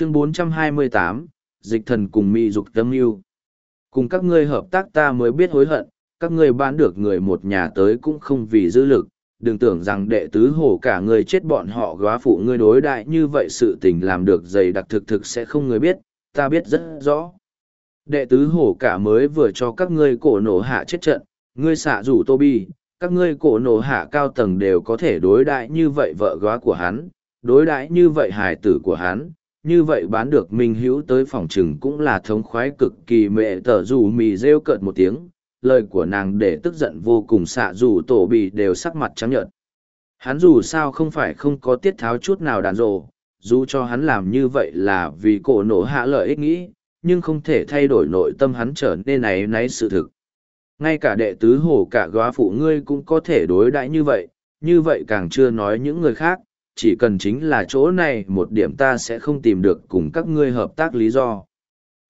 chương 428, dịch thần cùng mị dục tâm yêu. Cùng các ngươi hợp tác ta mới biết hối hận, các ngươi bán được người một nhà tới cũng không vì dư lực, đừng tưởng rằng đệ tứ hổ cả người chết bọn họ góa phụ ngươi đối đại như vậy sự tình làm được dày đặc thực thực sẽ không người biết, ta biết rất rõ. Đệ tứ hổ cả mới vừa cho các ngươi cổ nổ hạ chết trận, ngươi xạ rủ tô bi, các ngươi cổ nổ hạ cao tầng đều có thể đối đại như vậy vợ góa của hắn, đối đãi như vậy hài tử của hắn, như vậy bán được minh hữu tới phòng trừng cũng là thống khoái cực kỳ mẹ tở dù mì rêu cợt một tiếng, lời của nàng để tức giận vô cùng xạ dù tổ bì đều sắc mặt trắng nhợt. Hắn dù sao không phải không có tiết tháo chút nào đàn rộ, dù cho hắn làm như vậy là vì cổ nổ hạ lợi ích nghĩ, nhưng không thể thay đổi nội tâm hắn trở nên náy náy sự thực. Ngay cả đệ tứ hồ cả góa phụ ngươi cũng có thể đối đãi như vậy, như vậy càng chưa nói những người khác, chỉ cần chính là chỗ này một điểm ta sẽ không tìm được cùng các ngươi hợp tác lý do.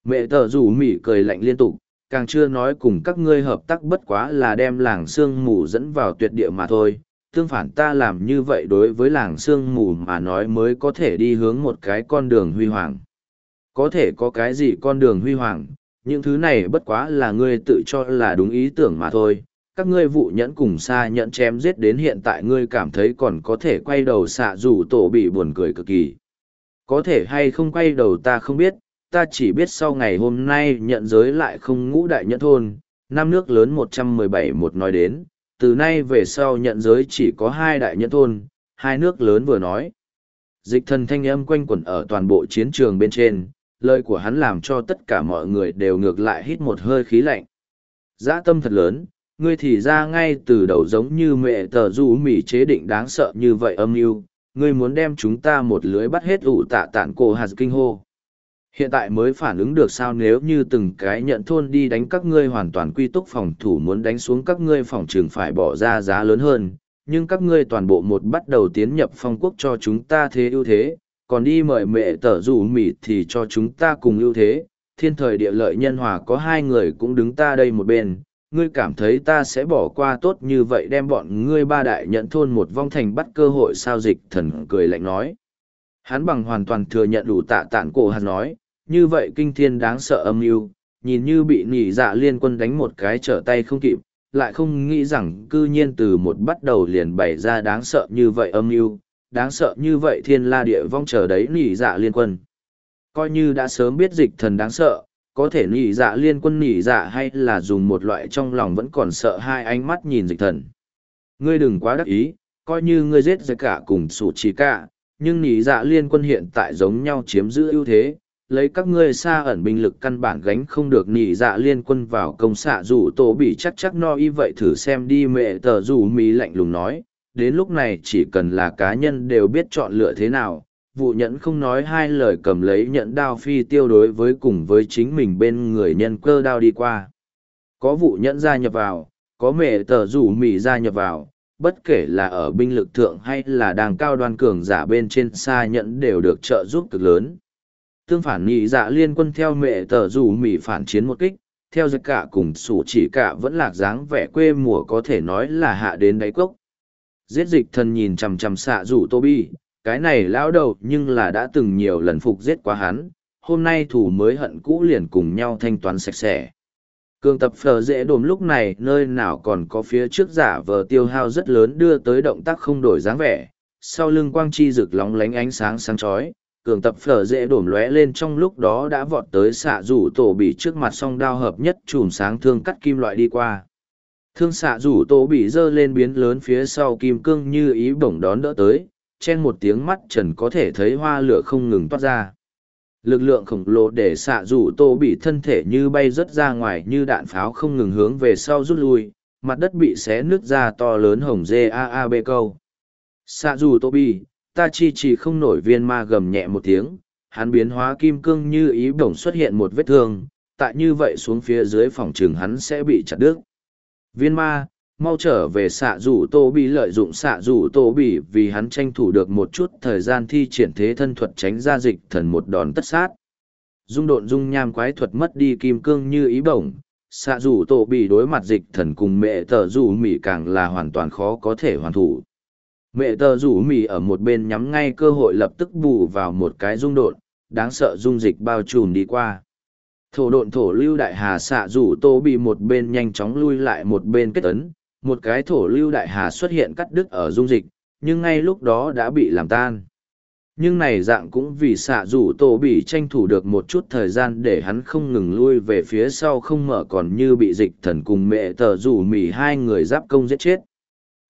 Mẹ tờ rủ mỉ cười lạnh liên tục, càng chưa nói cùng các ngươi hợp tác bất quá là đem làng sương mù dẫn vào tuyệt địa mà thôi. Tương phản ta làm như vậy đối với làng sương mù mà nói mới có thể đi hướng một cái con đường huy hoàng. Có thể có cái gì con đường huy hoàng, những thứ này bất quá là ngươi tự cho là đúng ý tưởng mà thôi. Các ngươi vụ nhẫn cùng xa nhẫn chém giết đến hiện tại ngươi cảm thấy còn có thể quay đầu xạ dù tổ bị buồn cười cực kỳ. Có thể hay không quay đầu ta không biết, ta chỉ biết sau ngày hôm nay nhận giới lại không ngũ đại nhẫn thôn, năm nước lớn một trăm mười bảy một nói đến, từ nay về sau nhận giới chỉ có hai đại nhẫn thôn, hai nước lớn vừa nói. Dịch thần thanh âm quanh quẩn ở toàn bộ chiến trường bên trên, lời của hắn làm cho tất cả mọi người đều ngược lại hít một hơi khí lạnh. Dã tâm thật lớn, ngươi thì ra ngay từ đầu giống như mẹ tờ du mỉ chế định đáng sợ như vậy âm mưu ngươi muốn đem chúng ta một lưới bắt hết ủ tạ tản cổ hạt kinh hô. Hiện tại mới phản ứng được sao nếu như từng cái nhận thôn đi đánh các ngươi hoàn toàn quy túc phòng thủ muốn đánh xuống các ngươi phòng trường phải bỏ ra giá lớn hơn, nhưng các ngươi toàn bộ một bắt đầu tiến nhập phong quốc cho chúng ta thế ưu thế, còn đi mời mẹ tở rủ mỉ thì cho chúng ta cùng ưu thế, thiên thời địa lợi nhân hòa có hai người cũng đứng ta đây một bên, ngươi cảm thấy ta sẽ bỏ qua tốt như vậy đem bọn ngươi ba đại nhận thôn một vong thành bắt cơ hội sao dịch thần cười lạnh nói. Hắn bằng hoàn toàn thừa nhận đủ tạ tản cổ hắn nói, như vậy kinh thiên đáng sợ âm mưu nhìn như bị nỉ dạ liên quân đánh một cái trở tay không kịp, lại không nghĩ rằng cư nhiên từ một bắt đầu liền bày ra đáng sợ như vậy âm mưu đáng sợ như vậy thiên la địa vong chờ đấy nỉ dạ liên quân. Coi như đã sớm biết dịch thần đáng sợ, có thể nỉ dạ liên quân nỉ dạ hay là dùng một loại trong lòng vẫn còn sợ hai ánh mắt nhìn dịch thần. Ngươi đừng quá đắc ý, coi như ngươi giết ra cả cùng sủ chỉ cả, nhưng nỉ dạ liên quân hiện tại giống nhau chiếm giữ ưu thế, lấy các ngươi xa ẩn binh lực căn bản gánh không được nỉ dạ liên quân vào công xạ dù tổ bị chắc chắc no y vậy thử xem đi mẹ tờ dù mỹ lạnh lùng nói đến lúc này chỉ cần là cá nhân đều biết chọn lựa thế nào vụ nhẫn không nói hai lời cầm lấy nhẫn đao phi tiêu đối với cùng với chính mình bên người nhân cơ đao đi qua. Có vụ nhẫn gia nhập vào, có mẹ tờ rủ mỉ gia nhập vào, bất kể là ở binh lực thượng hay là đàng cao đoan cường giả bên trên xa nhẫn đều được trợ giúp cực lớn. Tương phản nhị dạ liên quân theo mẹ tờ rủ mỉ phản chiến một kích, theo dịch cả cùng sủ chỉ cả vẫn lạc dáng vẻ quê mùa có thể nói là hạ đến đáy cốc. Giết dịch thần nhìn chằm chằm xạ rủ tô bi cái này lão đầu nhưng là đã từng nhiều lần phục giết quá hắn, hôm nay thủ mới hận cũ liền cùng nhau thanh toán sạch sẽ. Cường tập phở dễ đồm lúc này nơi nào còn có phía trước giả vờ tiêu hao rất lớn đưa tới động tác không đổi dáng vẻ, sau lưng quang chi rực lóng lánh ánh sáng sáng chói, cường tập phở dễ đổm lóe lên trong lúc đó đã vọt tới xạ rủ tổ bị trước mặt song đao hợp nhất chùm sáng thương cắt kim loại đi qua. Thương xạ rủ tổ bị giơ lên biến lớn phía sau kim cương như ý bổng đón đỡ tới chen một tiếng mắt trần có thể thấy hoa lửa không ngừng toát ra lực lượng khổng lồ để xạ rủ tô bị thân thể như bay rớt ra ngoài như đạn pháo không ngừng hướng về sau rút lui mặt đất bị xé nứt ra to lớn hồng gaab câu xạ rủ tô bị ta chi chỉ không nổi viên ma gầm nhẹ một tiếng, hắn biến hóa kim cương như ý bổng xuất hiện một vết thương, tại như vậy xuống phía dưới phòng trường hắn sẽ bị chặt đứt. Viên ma, mau trở về xạ rủ tô bị lợi dụng xạ rủ tô bị vì hắn tranh thủ được một chút thời gian thi triển thế thân thuật tránh ra dịch thần một đòn tất sát. Dung độn dung nham quái thuật mất đi kim cương như ý bổng, xạ rủ tô bị đối mặt dịch thần cùng mẹ tờ rủ mỉ càng là hoàn toàn khó có thể hoàn thủ. Mẹ tờ rủ mỉ ở một bên nhắm ngay cơ hội lập tức bù vào một cái dung đột, đáng sợ dung dịch bao trùm đi qua thổ độn thổ lưu đại hà xạ rủ tô bị một bên nhanh chóng lui lại một bên kết ấn một cái thổ lưu đại hà xuất hiện cắt đứt ở dung dịch, nhưng ngay lúc đó đã bị làm tan. Nhưng này dạng cũng vì xạ rủ tổ bị tranh thủ được một chút thời gian để hắn không ngừng lui về phía sau không mở còn như bị dịch thần cùng mẹ tờ rủ mỉ hai người giáp công giết chết.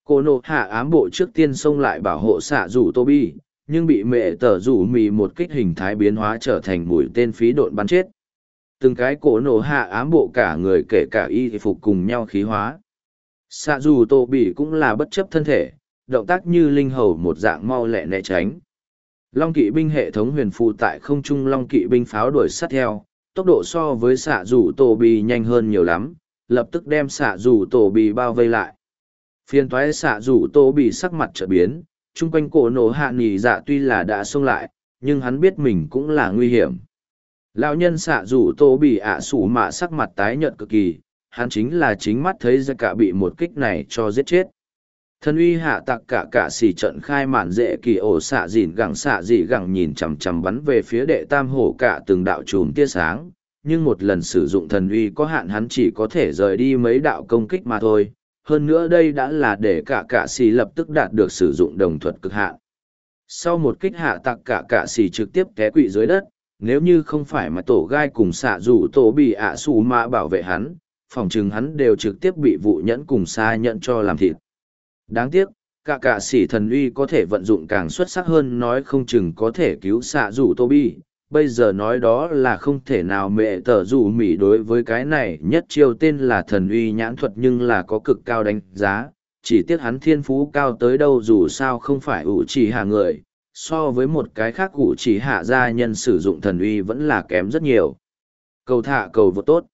Cô nộ hạ ám bộ trước tiên xông lại bảo hộ xạ rủ tô bi nhưng bị mẹ tờ rủ mì một kích hình thái biến hóa trở thành mũi tên phí độn bắn chết. Từng cái cổ nổ hạ ám bộ cả người kể cả y phục cùng nhau khí hóa xạ dù tô bị cũng là bất chấp thân thể, động tác như linh hầu một dạng mau lẹ né tránh. Long kỵ binh hệ thống huyền phụ tại không trung long kỵ binh pháo đuổi sát theo, tốc độ so với xạ dù tổ bì nhanh hơn nhiều lắm, lập tức đem xạ dù tổ bì bao vây lại. Phiên thoái xạ dù tổ bì sắc mặt trở biến, chung quanh cổ nổ hạ nghỉ dạ tuy là đã xông lại, nhưng hắn biết mình cũng là nguy hiểm. Lão nhân xạ rủ tô bị ạ sủ mạ sắc mặt tái nhợt cực kỳ hắn chính là chính mắt thấy ra cả bị một kích này cho giết chết. Thân uy hạ tặc cả cả xỉ trận khai mạn dễ kỳ ổ xạ dìn gẳng xạ dị gẳng nhìn chằm chằm bắn về phía đệ tam hổ cả từng đạo chùm tia sáng, nhưng một lần sử dụng thần uy có hạn hắn chỉ có thể rời đi mấy đạo công kích mà thôi, hơn nữa đây đã là để cả cả xì lập tức đạt được sử dụng đồng thuật cực hạn. Sau một kích hạ tặc cả cả xì trực tiếp té quỵ dưới đất, nếu như không phải mà tổ gai cùng xạ rủ tổ bị ạ xù mạ bảo vệ hắn phòng chừng hắn đều trực tiếp bị vụ nhẫn cùng xa nhận cho làm thịt. Đáng tiếc, cả cả sĩ thần uy có thể vận dụng càng xuất sắc hơn nói không chừng có thể cứu xạ rủ tô bi bây giờ nói đó là không thể nào mẹ tờ rủ mỉ đối với cái này, nhất chiêu tên là thần uy nhãn thuật nhưng là có cực cao đánh giá. Chỉ tiếc hắn thiên phú cao tới đâu dù sao không phải ủ chỉ hạ người. So với một cái khác ủ chỉ hạ gia nhân sử dụng thần uy vẫn là kém rất nhiều. Cầu thả cầu vô tốt.